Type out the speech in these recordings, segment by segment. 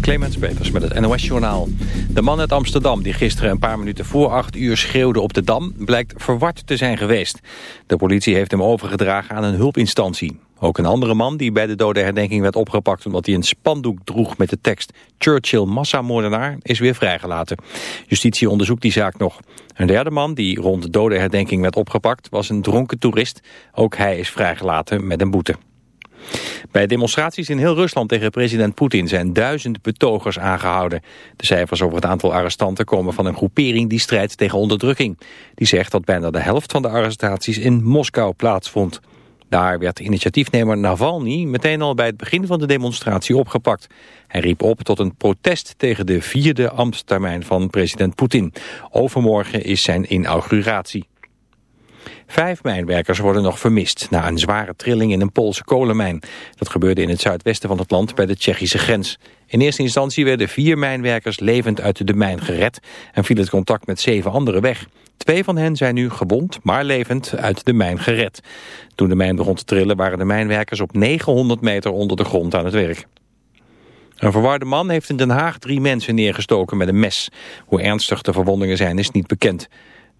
Clemens Peters met het NOS-journaal. De man uit Amsterdam die gisteren een paar minuten voor acht uur schreeuwde op de Dam... blijkt verward te zijn geweest. De politie heeft hem overgedragen aan een hulpinstantie. Ook een andere man die bij de dode herdenking werd opgepakt... omdat hij een spandoek droeg met de tekst Churchill massamoordenaar... is weer vrijgelaten. Justitie onderzoekt die zaak nog. Een derde man die rond de dode herdenking werd opgepakt... was een dronken toerist. Ook hij is vrijgelaten met een boete. Bij demonstraties in heel Rusland tegen president Poetin zijn duizend betogers aangehouden. De cijfers over het aantal arrestanten komen van een groepering die strijdt tegen onderdrukking. Die zegt dat bijna de helft van de arrestaties in Moskou plaatsvond. Daar werd initiatiefnemer Navalny meteen al bij het begin van de demonstratie opgepakt. Hij riep op tot een protest tegen de vierde ambtstermijn van president Poetin. Overmorgen is zijn inauguratie. Vijf mijnwerkers worden nog vermist na een zware trilling in een Poolse kolenmijn. Dat gebeurde in het zuidwesten van het land bij de Tsjechische grens. In eerste instantie werden vier mijnwerkers levend uit de mijn gered en viel het contact met zeven anderen weg. Twee van hen zijn nu gewond, maar levend uit de mijn gered. Toen de mijn begon te trillen waren de mijnwerkers op 900 meter onder de grond aan het werk. Een verwarde man heeft in Den Haag drie mensen neergestoken met een mes. Hoe ernstig de verwondingen zijn is niet bekend.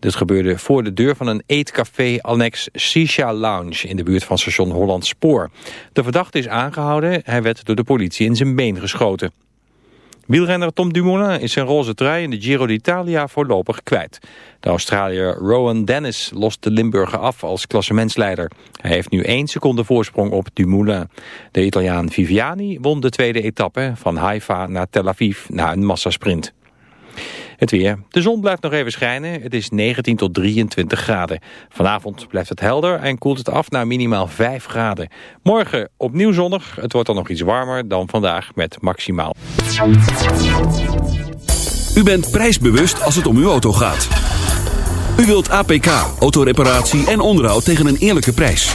Dit gebeurde voor de deur van een eetcafé annex Sisha Lounge in de buurt van station Holland Spoor. De verdachte is aangehouden. Hij werd door de politie in zijn been geschoten. Wielrenner Tom Dumoulin is zijn roze trui in de Giro d'Italia voorlopig kwijt. De Australiër Rowan Dennis lost de Limburger af als klassementsleider. Hij heeft nu één seconde voorsprong op Dumoulin. De Italiaan Viviani won de tweede etappe van Haifa naar Tel Aviv na een massasprint. Het weer. De zon blijft nog even schijnen. Het is 19 tot 23 graden. Vanavond blijft het helder en koelt het af naar minimaal 5 graden. Morgen opnieuw zonnig. Het wordt dan nog iets warmer dan vandaag met maximaal. U bent prijsbewust als het om uw auto gaat. U wilt APK, autoreparatie en onderhoud tegen een eerlijke prijs.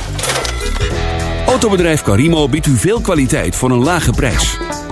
Autobedrijf Carimo biedt u veel kwaliteit voor een lage prijs.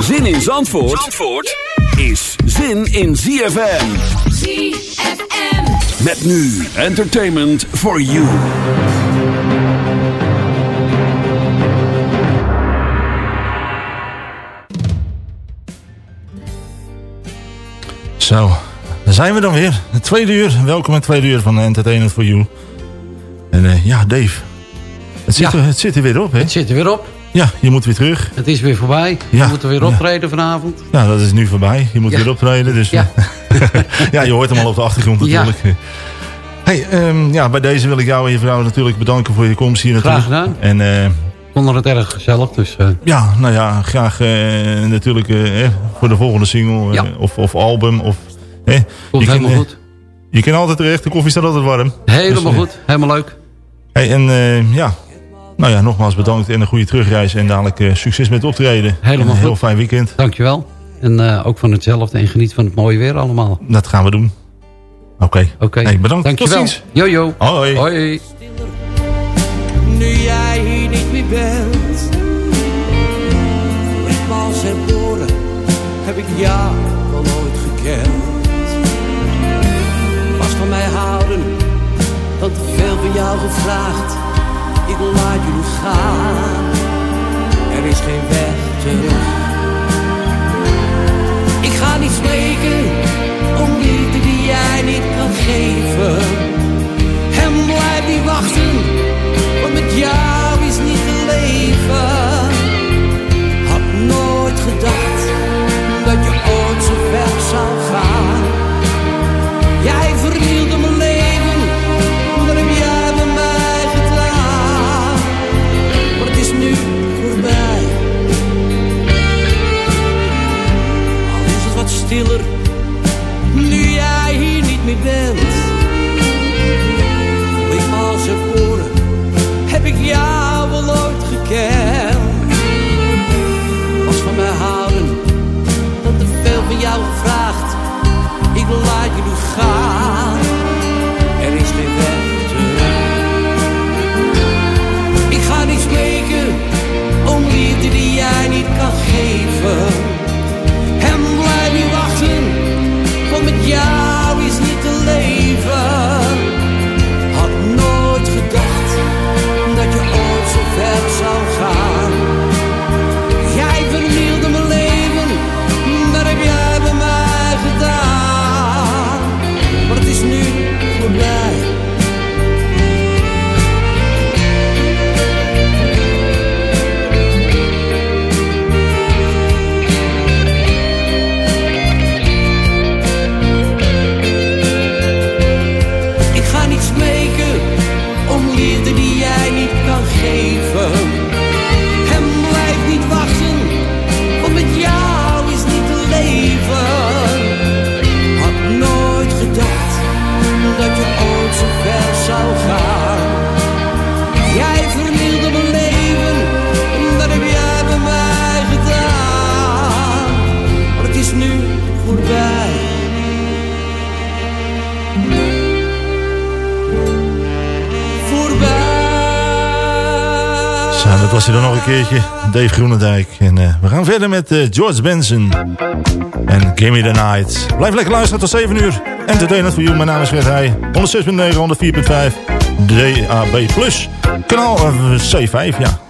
Zin in Zandvoort, Zandvoort is zin in ZFM. ZFM. Met nu entertainment for you. Zo, daar zijn we dan weer. Het tweede uur. Welkom in het tweede uur van Entertainment for You. En uh, ja, Dave. Het zit, Ja. er, het zit er weer op, hè? Het zit er weer op. Ja, je moet weer terug. Het is weer voorbij. Ja. We moeten weer Ja. optreden vanavond. Ja, dat is nu voorbij. Je moet Ja. weer optreden. Dus, Ja. ja, je hoort hem al op de achtergrond natuurlijk. Hey, ehm, ja, bij deze wil ik jou en je vrouw natuurlijk bedanken voor je komst hier naartoe. Graag gedaan. En eh, Ik vond het erg gezellig. Dus eh, ja, nou ja, graag eh, natuurlijk eh, eh, voor de volgende single eh, of, of album. Of, eh, komt je helemaal eh, goed. Je kan altijd terecht, de koffie staat altijd warm. Helemaal dus, eh, goed. Helemaal leuk. Hey, en eh, ja, nou ja, nogmaals bedankt en een goede terugreis. En dadelijk eh, succes met het optreden. Helemaal En een heel goed. fijn weekend. Dankjewel. En eh, ook van hetzelfde. En geniet van het mooie weer allemaal. Dat gaan we doen. Oké. Oké. Hey, bedankt. Dankjewel. Tot ziens. Jojo. Hoi. Hoi. nu jij hier niet meer bent. Voor ik me als herboren, heb ik jou wel nooit gekend. Was van mij houden, dan te veel van jou gevraagd. Laat jullie gaan, er is geen weg terug. Ik ga niet spreken om liefde die jij niet kan geven. En blijf niet wachten, want met jou is niet te leven. Keertje. Dave Groenendijk. En uh, we gaan verder met uh, George Benson. En Gimme the Night. Blijf lekker luisteren tot 7 uur. Entertainment voor you. Mijn naam is Fred Heij. 106.9, 104.5. DAB+. Kanaal uh, C5, ja.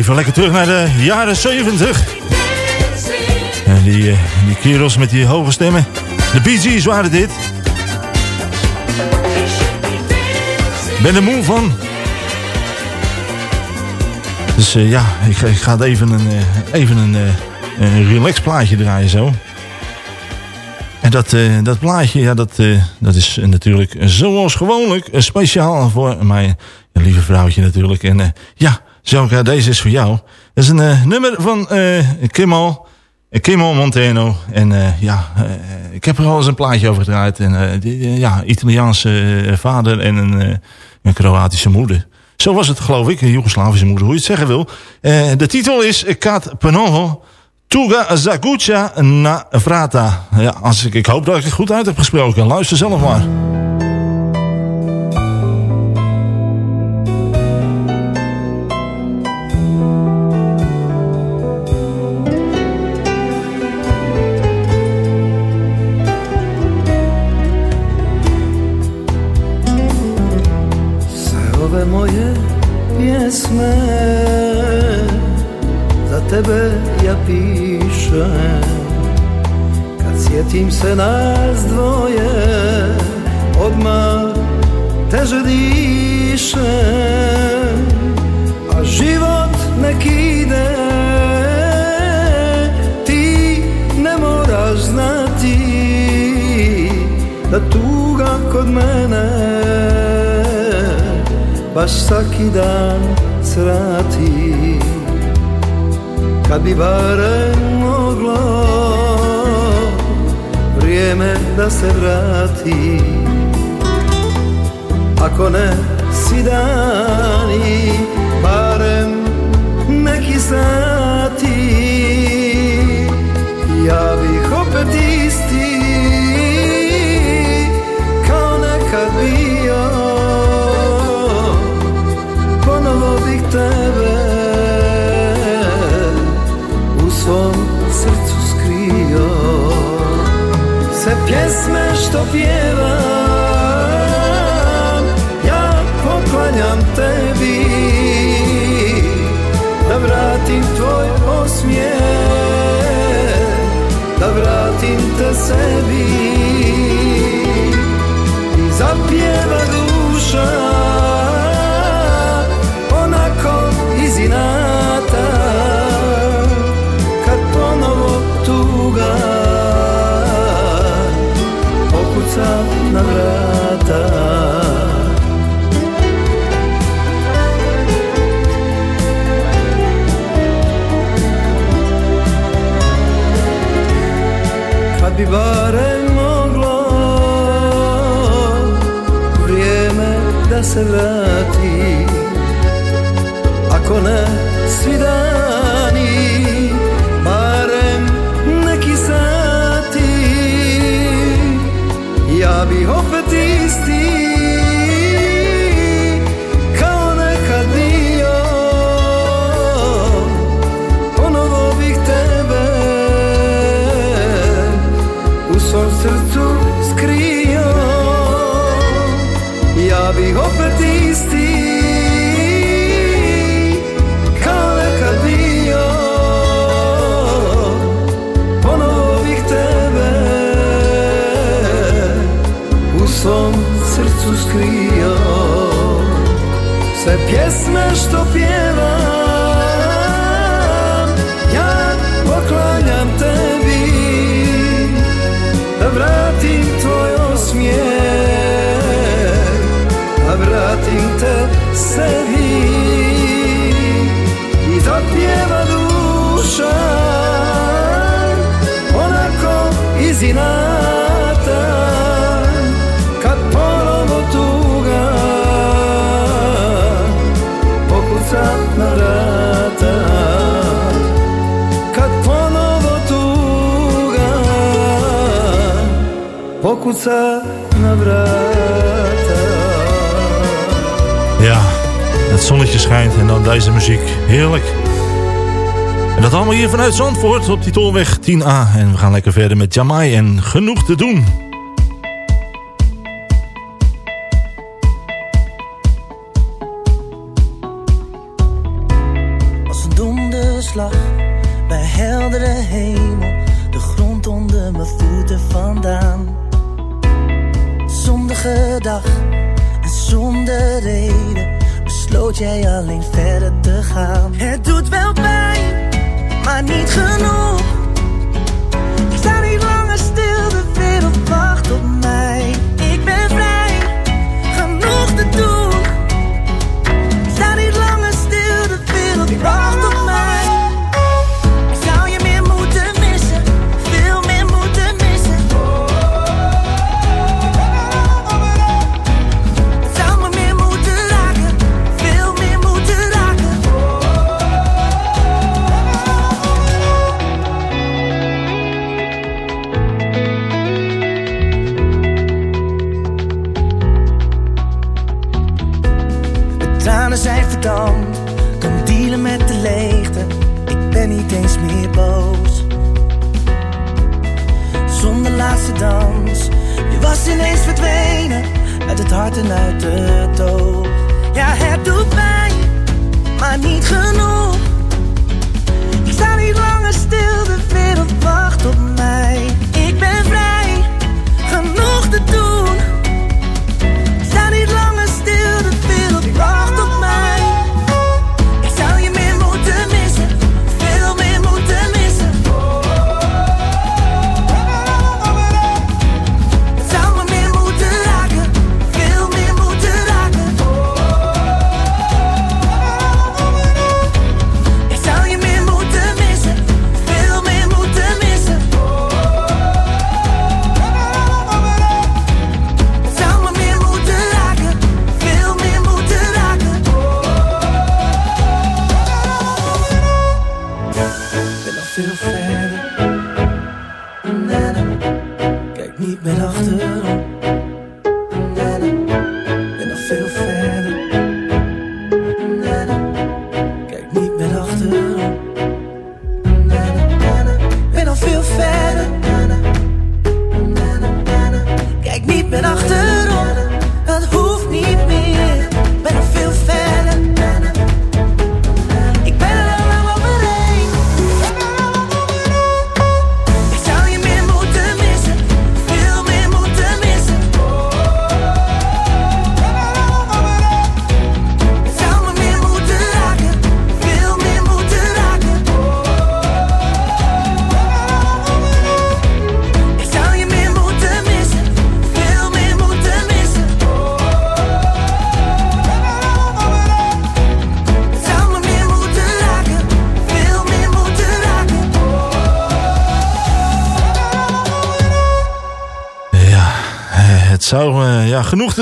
Even lekker terug naar de jaren 70. En die, eh, die kerels met die hoge stemmen. De Bee Gees waren dit. Ben er moe van. Dus uh, ja, ik, ik, ga even een, uh, even een, een relax plaatje draaien zo. En dat, dat plaatje, ja, dat, dat is natuurlijk zoals gewoonlijk speciaal voor mijn lieve vrouwtje natuurlijk. En ja, Zoka, deze is voor jou. Dat is een nummer van Kimmel, Kimmel Monteno. En ja, ik heb er al eens een plaatje over gedraaid. En ja, Italiaanse vader en een, een Kroatische moeder. Zo was het geloof ik, een Joegoslavische moeder, hoe je het zeggen wil. Uh, de titel is Kat Panoho Tuga Zagucha na Vrata. Ja, als ik, ik hoop dat ik het goed uit heb gesproken. Luister zelf maar. Se nas dvoje Odmah teže dišem A život nek ide. Ti ne moraš znati Da tuga kod mene Baš svaki dan srati. Kad bi barem moglo insieme da serrati. A kone si dani barem neki san pjesme što pjevam Ja poklanjam tebi Da vratim tvoj osmijeh Da vratim te sebi se vrati. Ako ne svi dani pies męż to pies. Ja, het zonnetje schijnt en dan deze muziek. Heerlijk. En dat allemaal hier vanuit Zandvoort op die tolweg 10A. En we gaan lekker verder met Jamai en genoeg te doen.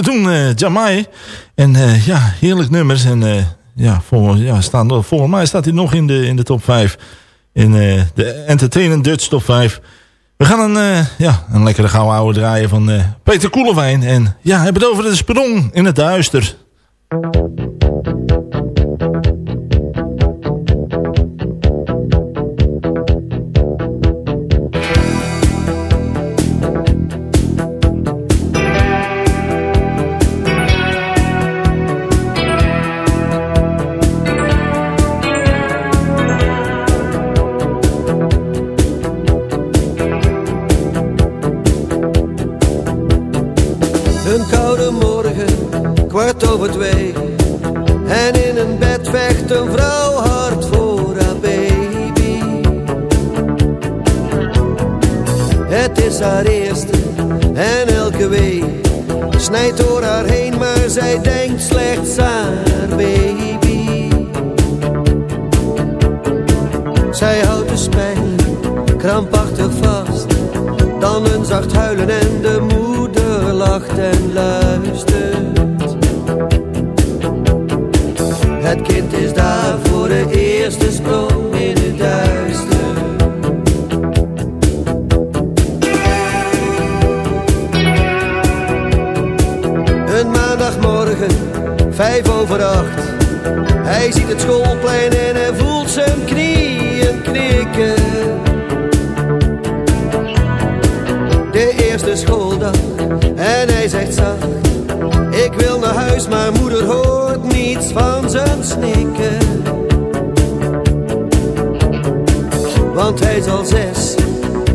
te doen, uh, Jamai. En eh, ja, heerlijk nummers. En eh, ja, voor, ja staan, volgens mij staat hij nog in de, in de top 5. In de Entertainment Dutch top 5. We gaan een, ja, een lekkere gouden oude draaien van Peter Koelewijn. En ja, hebben het over de sprong in het duister. kwart over twee.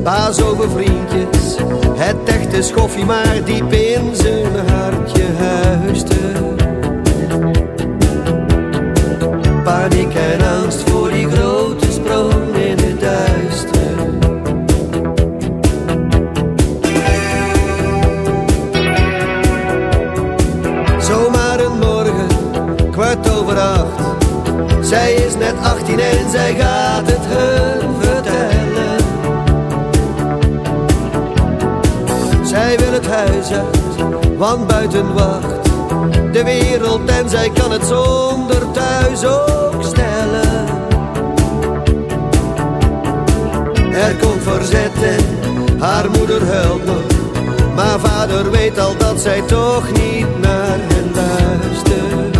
Baas over vriendjes, het echte schoffie maar diep in zijn hartje huiste. Paniek en angst voor die grote sprong in het duister. Zomaar een morgen, kwart over acht. Zij is net 18 en zij gaat het hun want buiten wacht de wereld en zij kan het zonder thuis ook stellen. Er komt verzet en haar moeder huilt nog, maar vader weet al dat zij toch niet naar hen luistert.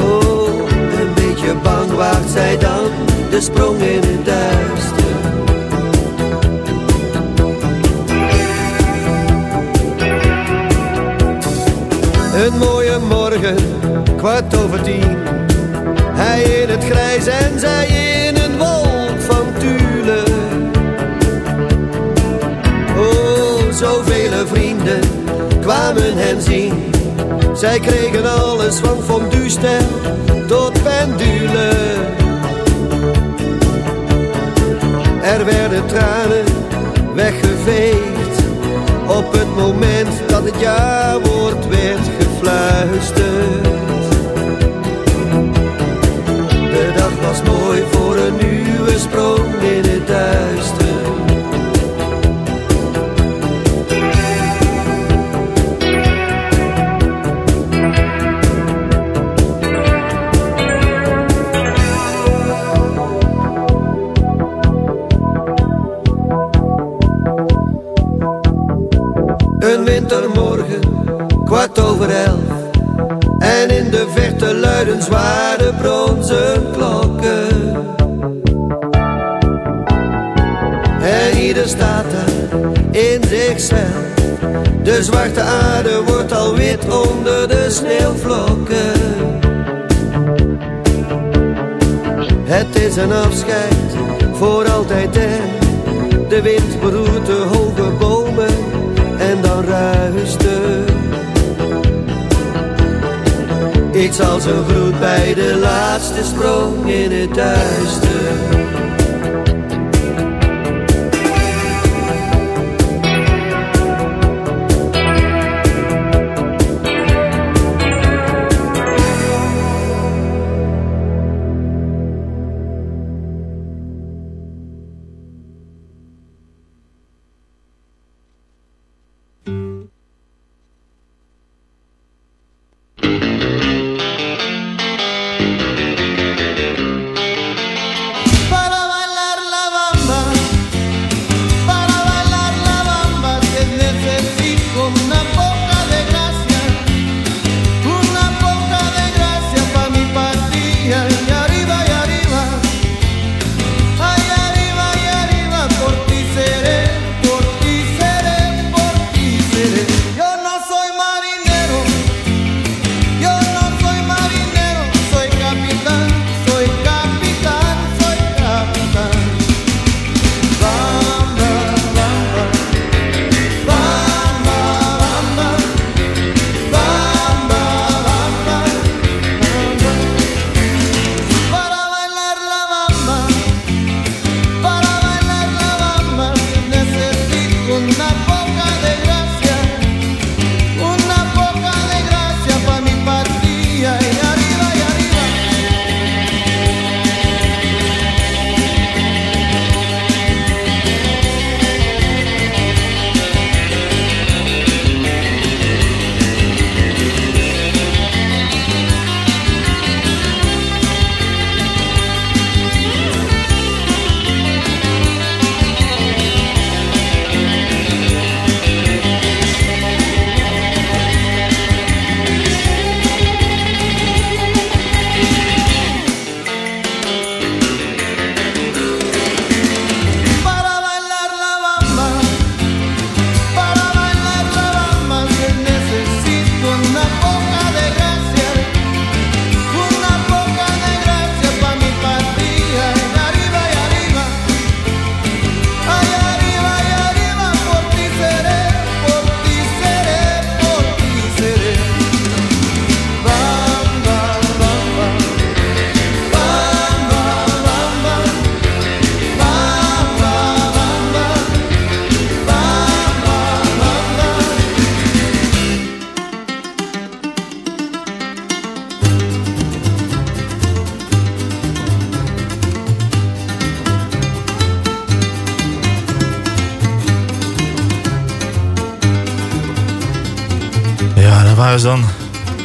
Oh, een beetje bang waagt zij dan de sprong in het duister. Een mooie morgen, kwart over tien. Hij in het grijs en zij in een wolk van tulle. Oh, zoveel vrienden kwamen hen zien. Zij kregen alles van fondue-stel tot pendule. Er werden tranen weggeveegd op het moment dat het ja-woord werd De dag was mooi voor een nieuwe sprong in het duister. De zwarte aarde wordt al wit onder de sneeuwvlokken. Het is een afscheid voor altijd en de wind beroert de hoge bomen en dan ruist er iets als een groet bij de laatste sprong in het duister.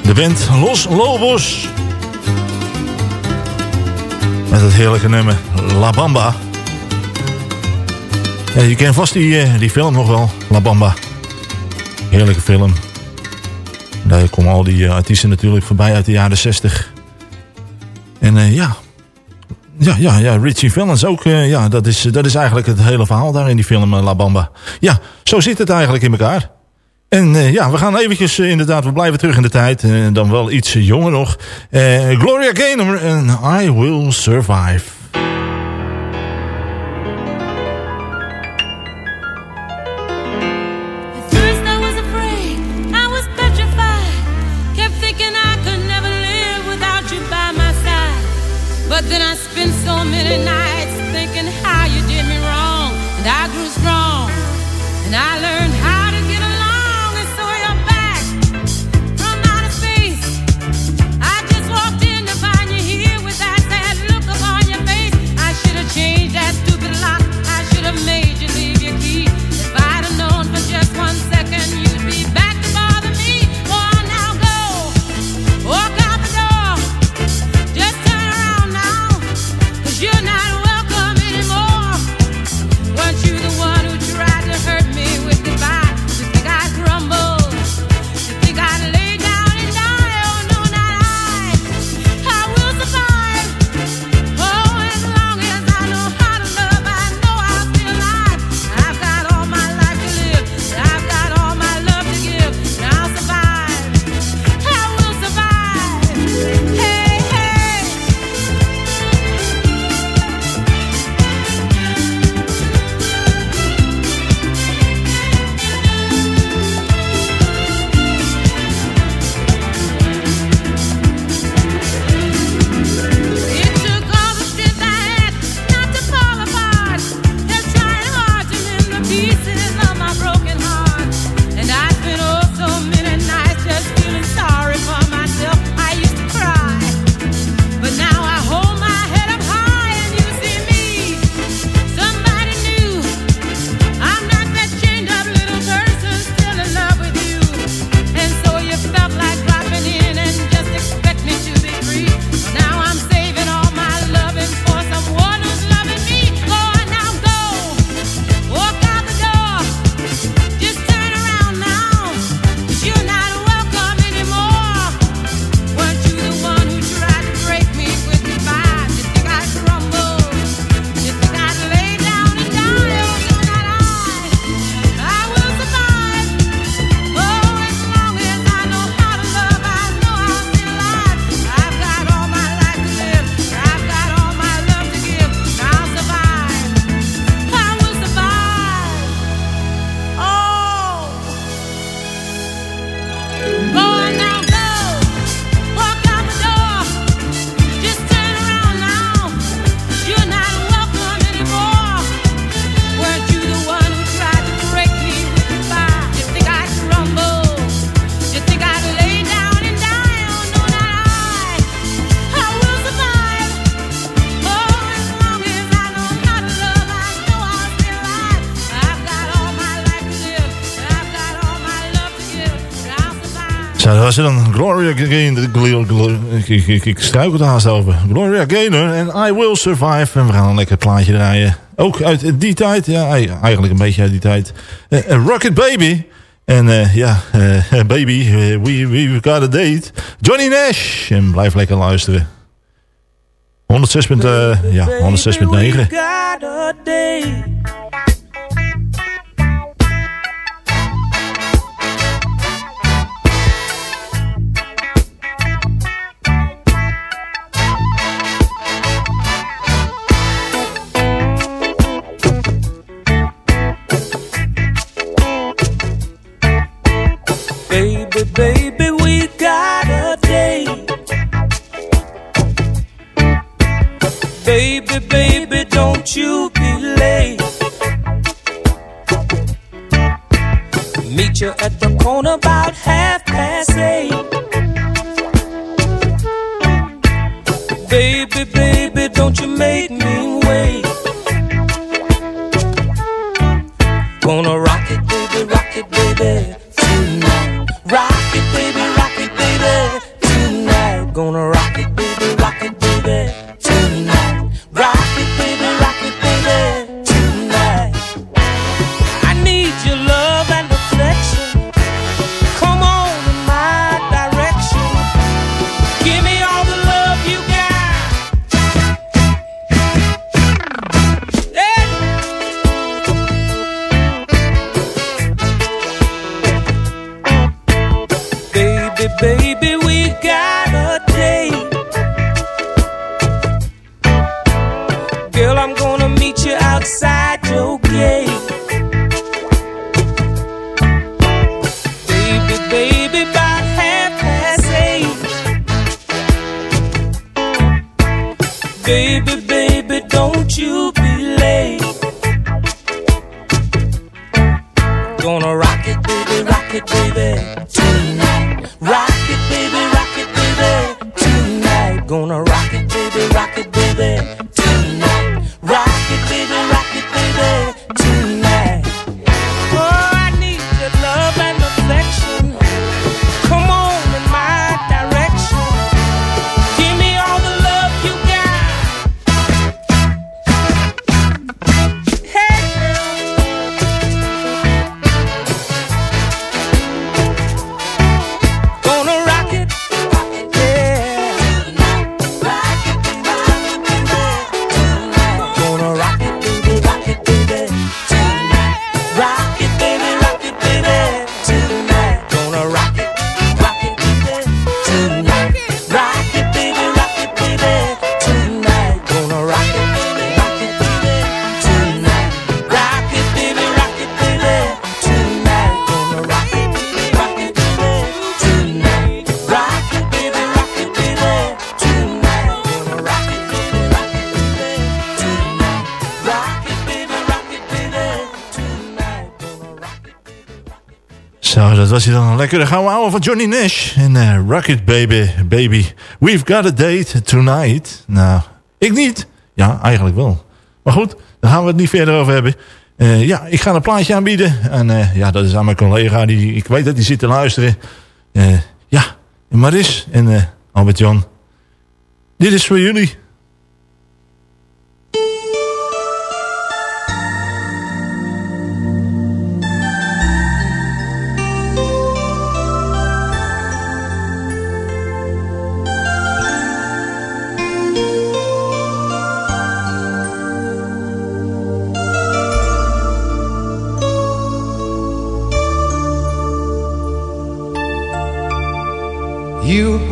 De band Los Lobos. Met het heerlijke nummer La Bamba. Ja, je kent vast die, eh, die film nog wel, La Bamba. Heerlijke film. Daar komen al die eh, artiesten natuurlijk voorbij uit de jaren 60. En eh, ja. Ja, ja, ja, Richie Valens ook. ja, dat is, dat is eigenlijk het hele verhaal daar in die film La Bamba. Ja, zo zit het eigenlijk in elkaar. En eh, ja, we gaan eventjes eh, inderdaad weer blijven terug in de tijd eh, en dan wel iets jonger nog. Gloria Gaynor, I will survive. There's no was afraid. Ik was petrified. Keep thinking I could never live without you by my side. But then I spent so many nights thinking how you did me wrong and I grew strong. And I Gloria Gaynor. Ik, ik, ik struikel het haast over. Gloria Gaynor en I Will Survive. En we gaan een lekker plaatje draaien. Ook uit die tijd. Ja, eigenlijk een beetje uit die tijd. Uh, Rocket Baby. En eh, ja, baby, we, we've got a date. Johnny Nash. En blijf lekker luisteren. 106. ja, date. Baby, we got a date. Baby, baby, don't you be late. Meet you at the corner about half past eight. Baby, baby, don't you make me wait. Gonna dat was hij dan. Lekker de gouden ouwe van Johnny Nash. En eh, Rocket Baby, Baby. We've got a date tonight. Nou, ik niet. Ja, eigenlijk wel. Maar goed, daar gaan we het niet verder over hebben. Eh, ja, ik ga een plaatje aanbieden. En eh, ja, dat is aan mijn collega. Die, ik weet dat hij zit te luisteren. Ja, Maris en eh, Albert-Jan. Dit is voor jullie.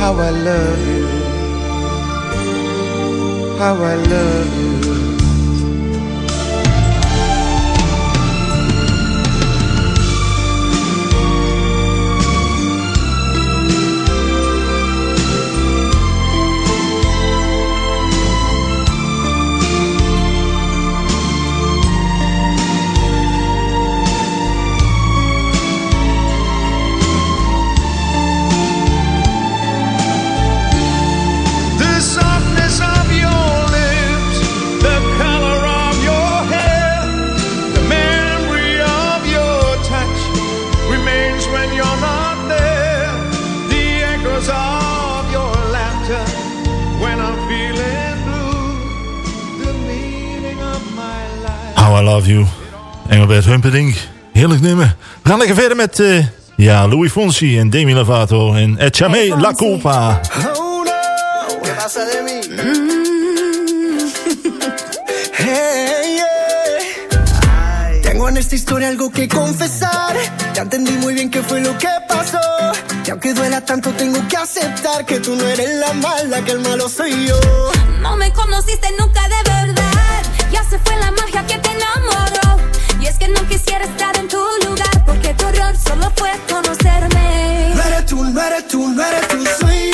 How I love you, how I love you. Engelbert Humperdinck. Heerlijk nummer. We gaan lekker verder met eh, ja, Louis Fonsi en Demi Lovato en Echame La Culpa. Oh no, ¿qué pasa de mí? Hey, yeah. Tengo en esta historia algo que confesar. Ya entendí muy bien qué fue lo que pasó. Y aunque duela tanto, tengo que aceptar que tú no eres la mala, que el malo soy yo. No me conociste nunca de verdad. Ya se fue la magia que te enamoró. Es que no quisiera estar en tu lugar. Porque tu error solo fue conocerme. No eres tú, no eres tú, no eres tú. Soy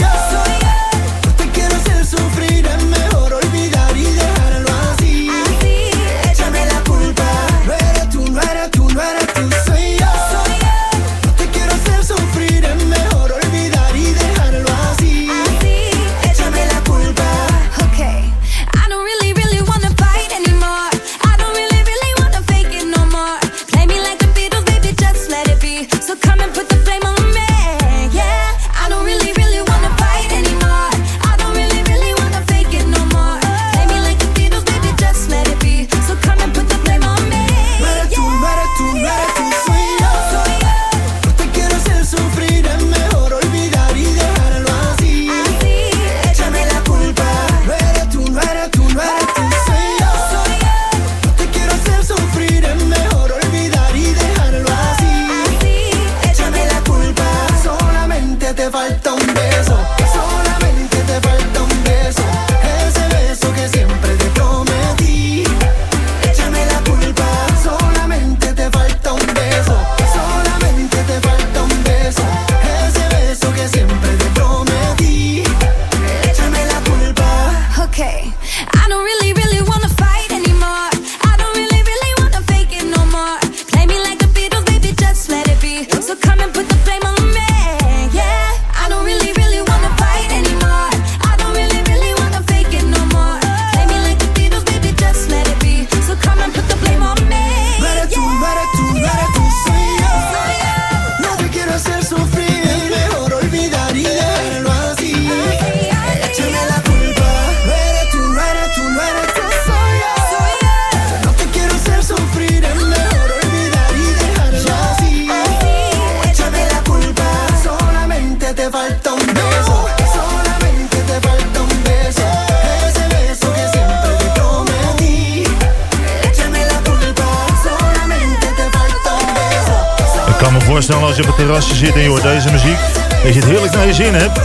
op het terrasje zit en je hoort deze muziek... dat je het heerlijk naar je zin hebt.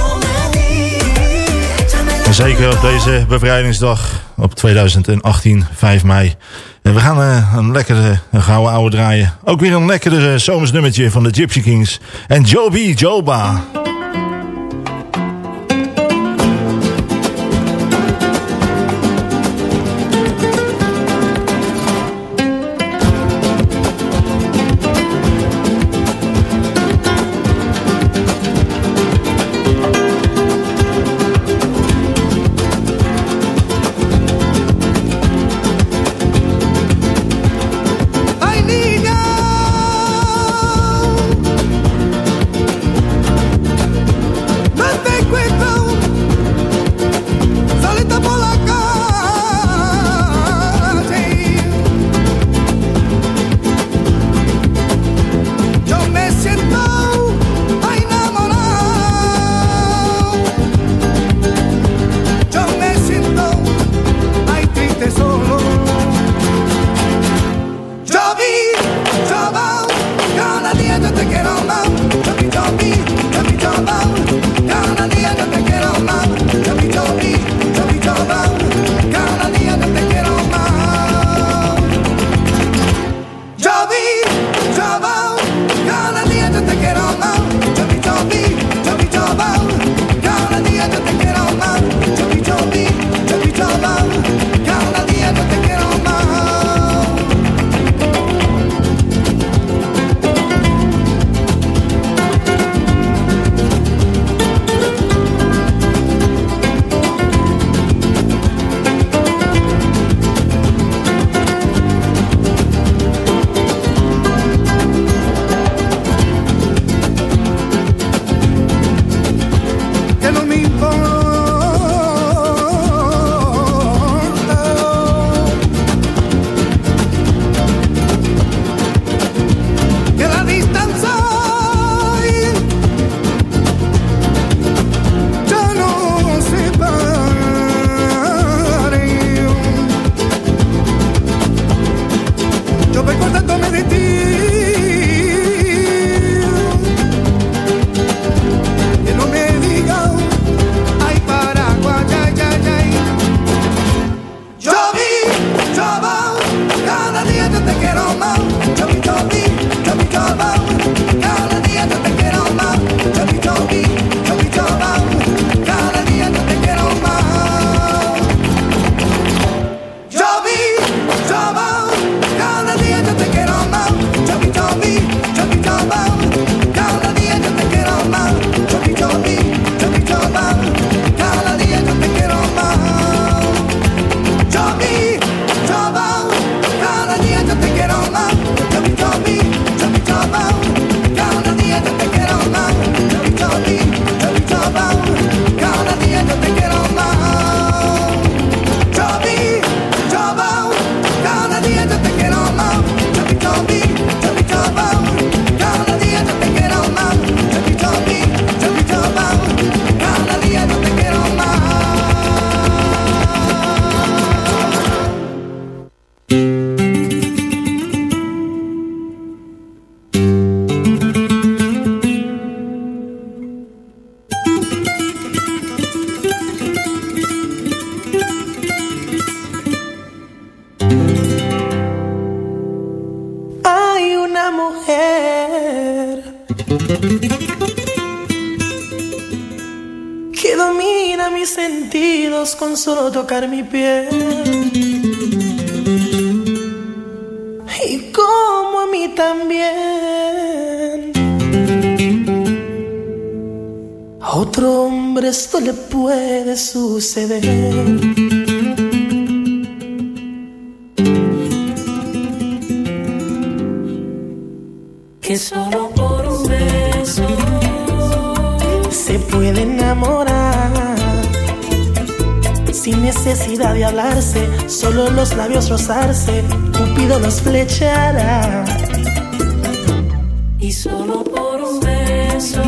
Zeker op deze bevrijdingsdag op 2018, 5 mei. En we gaan eh, een lekkere een gouden oude draaien. Ook weer een lekkere zomersnummertje van de Gypsy Kings. En Joby Joba. A otro hombre esto le puede suceder. que solo por un beso se puede enamorar. Sin necesidad de hablarse, solo los labios rozarse, Cupido los flechará solo por un beso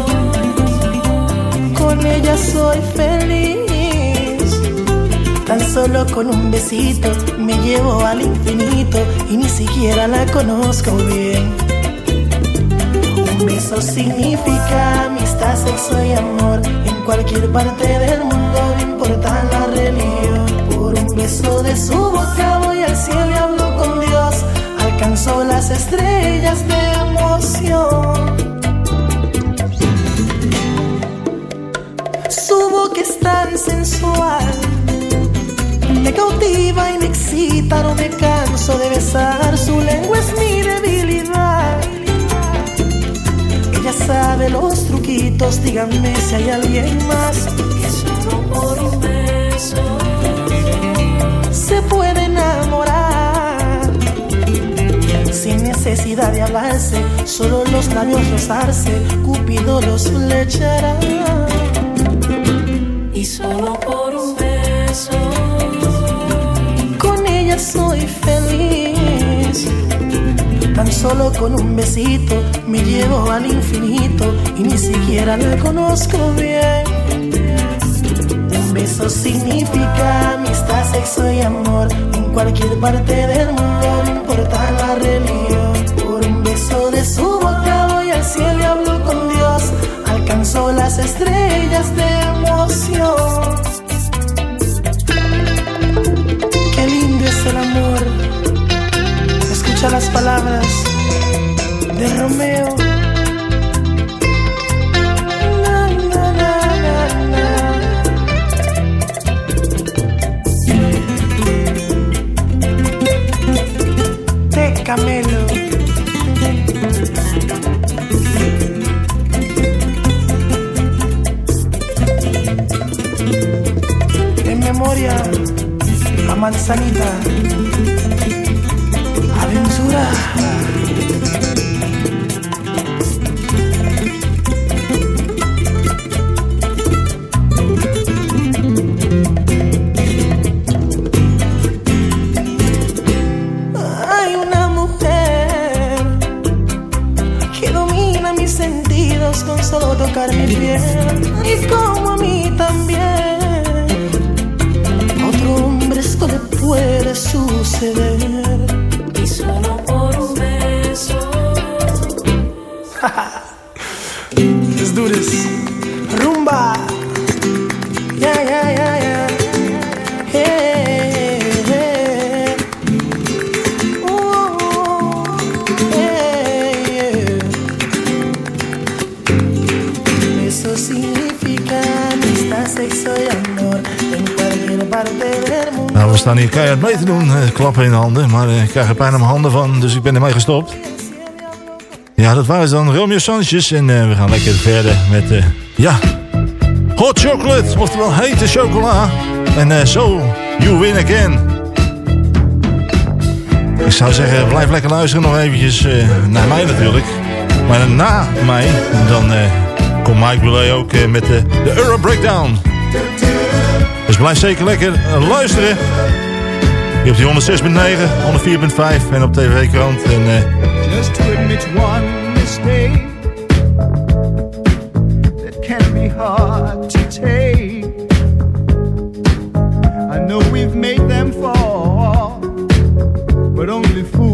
con ella soy feliz. Tan solo con un besito me llevo al infinito y ni siquiera la conozco bien. Un beso significa amistad, sexo y amor. En cualquier parte del mundo, no importa la religión. Por un beso de su boca voy al cielo y hablo. Alcanzó las estrellas de emoción. Su boca es tan sensual. Me cautiva y me excita, no me canso de besar. Su lengua es mi debilidad. Ella sabe los truquitos, díganme si hay alguien más que solo un beso se puede enamorar. Sin necesidad de hablarse, solo los labios rozarse, Cupido los flechará. Y solo por un beso, con ella soy feliz. Tan solo con un besito me llevo al infinito y ni siquiera la conozco bien. Un beso significa amistad, sexo y amor. En cualquier parte del mundo, no importa la religión. Por un beso de su boca voy al cielo y hablo con Dios. Alcanzó las estrellas de emoción. Qué lindo es el amor. Escucha las palabras de Romeo. Camelo. En memoria a Manzanita. Aventura. Hay y como a mí también. Otro hombre esto le puede suceder staan hier keihard mee te doen. eh, Klappen in de handen. Maar eh, ik krijg er pijn aan mijn handen van. Dus ik ben ermee gestopt. Ja, dat waren dan Romeo Sanchez. En eh, we gaan lekker verder met... ja, hot chocolate. Oftewel hete chocola. En so, you win again. Ik zou zeggen, blijf lekker luisteren nog eventjes naar mij natuurlijk. Maar na mij, dan komt Mike Bulley ook met de Euro Breakdown. Dus blijf zeker lekker eh, luisteren. Hier op die 106.9, 104.5 en op TV Krant. En eh, Just to admit one mistake that can be hard to take. I know we've made them fall, but only fools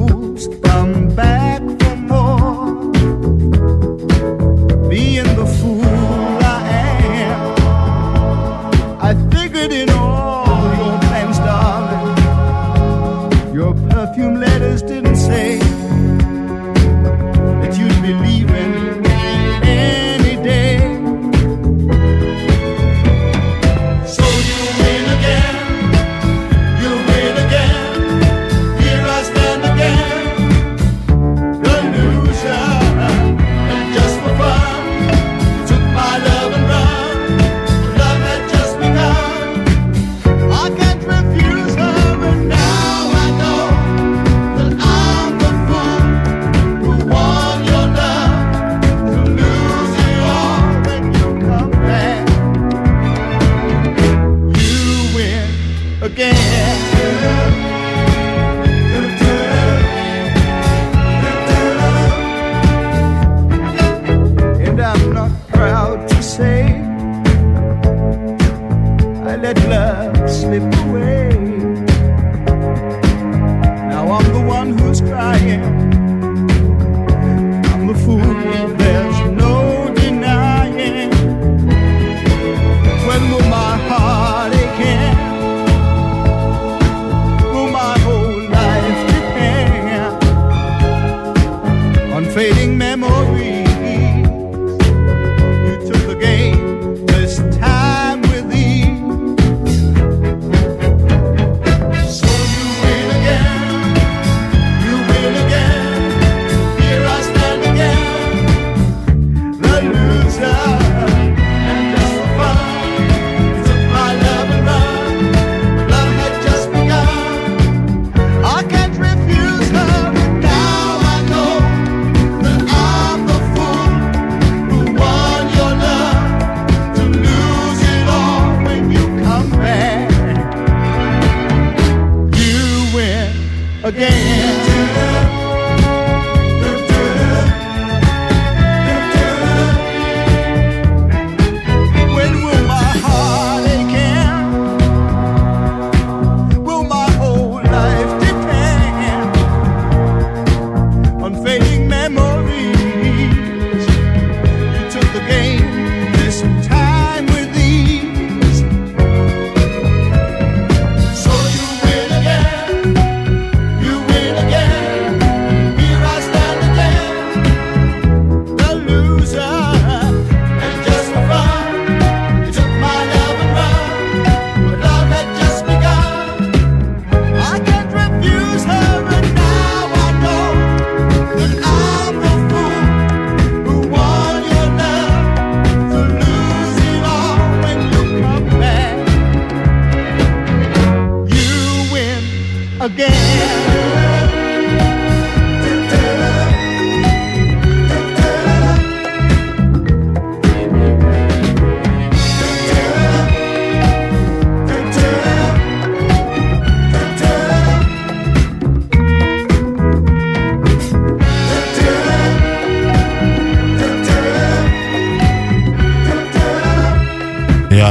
Slipped away. Now I'm the one who's crying.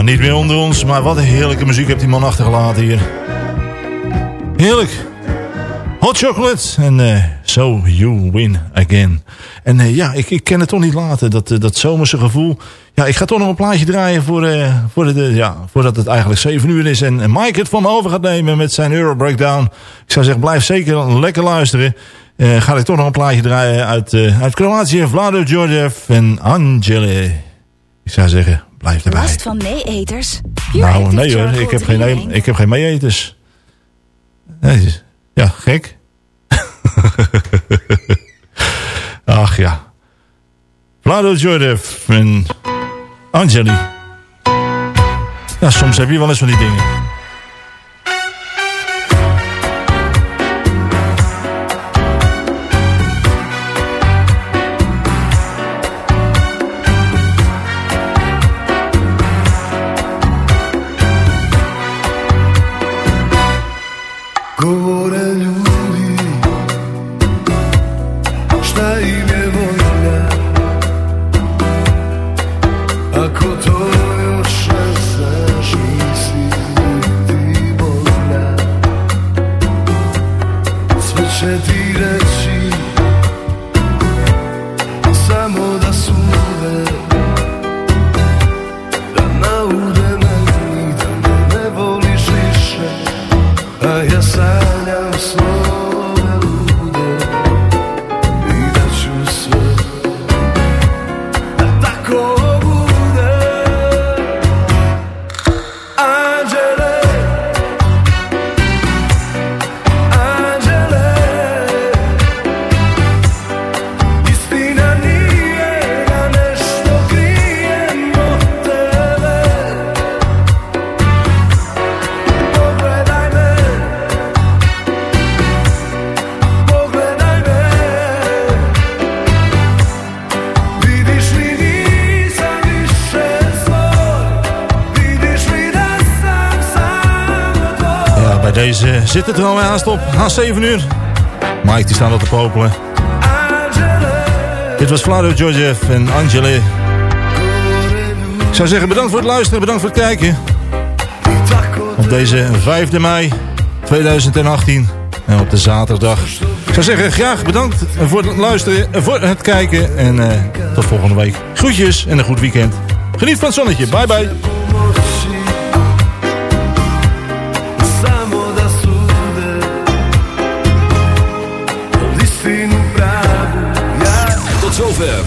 Niet meer onder ons, maar wat een heerlijke muziek heeft die man achtergelaten hier. Heerlijk. Hot chocolate en eh, So You Win Again. En eh, ja, ik, ik kan het toch niet laten, dat, eh, dat zomerse gevoel. Ja, ik ga toch nog een plaatje draaien voor, voor de, ja, voordat het eigenlijk 7 uur is. En, Mike het van over gaat nemen met zijn Euro Breakdown. Ik zou zeggen, blijf zeker lekker luisteren. Ga ik toch nog een plaatje draaien uit, uit Kroatië. Vlado Georgiev en Angele. Ik zou zeggen, blijf erbij. Last van meeeters? Nou, nee hoor, ik heb geen, 3-in-1. ik heb geen meeeters. Nee, ja, gek. Ach ja. Vlado Jordev en Angeli. Ja, soms heb je wel eens van die dingen. The. Zit het er alweer haast op. Haast 7 uur. Mike die staan al te popelen. Dit was Vlado Georgiev en Angele. Ik zou zeggen bedankt voor het luisteren, bedankt voor het kijken. Op deze 5 mei 2018 en op de zaterdag. Ik zou zeggen graag bedankt voor het luisteren, en voor het kijken en eh, tot volgende week. Groetjes en een goed weekend. Geniet van het zonnetje. Bye bye.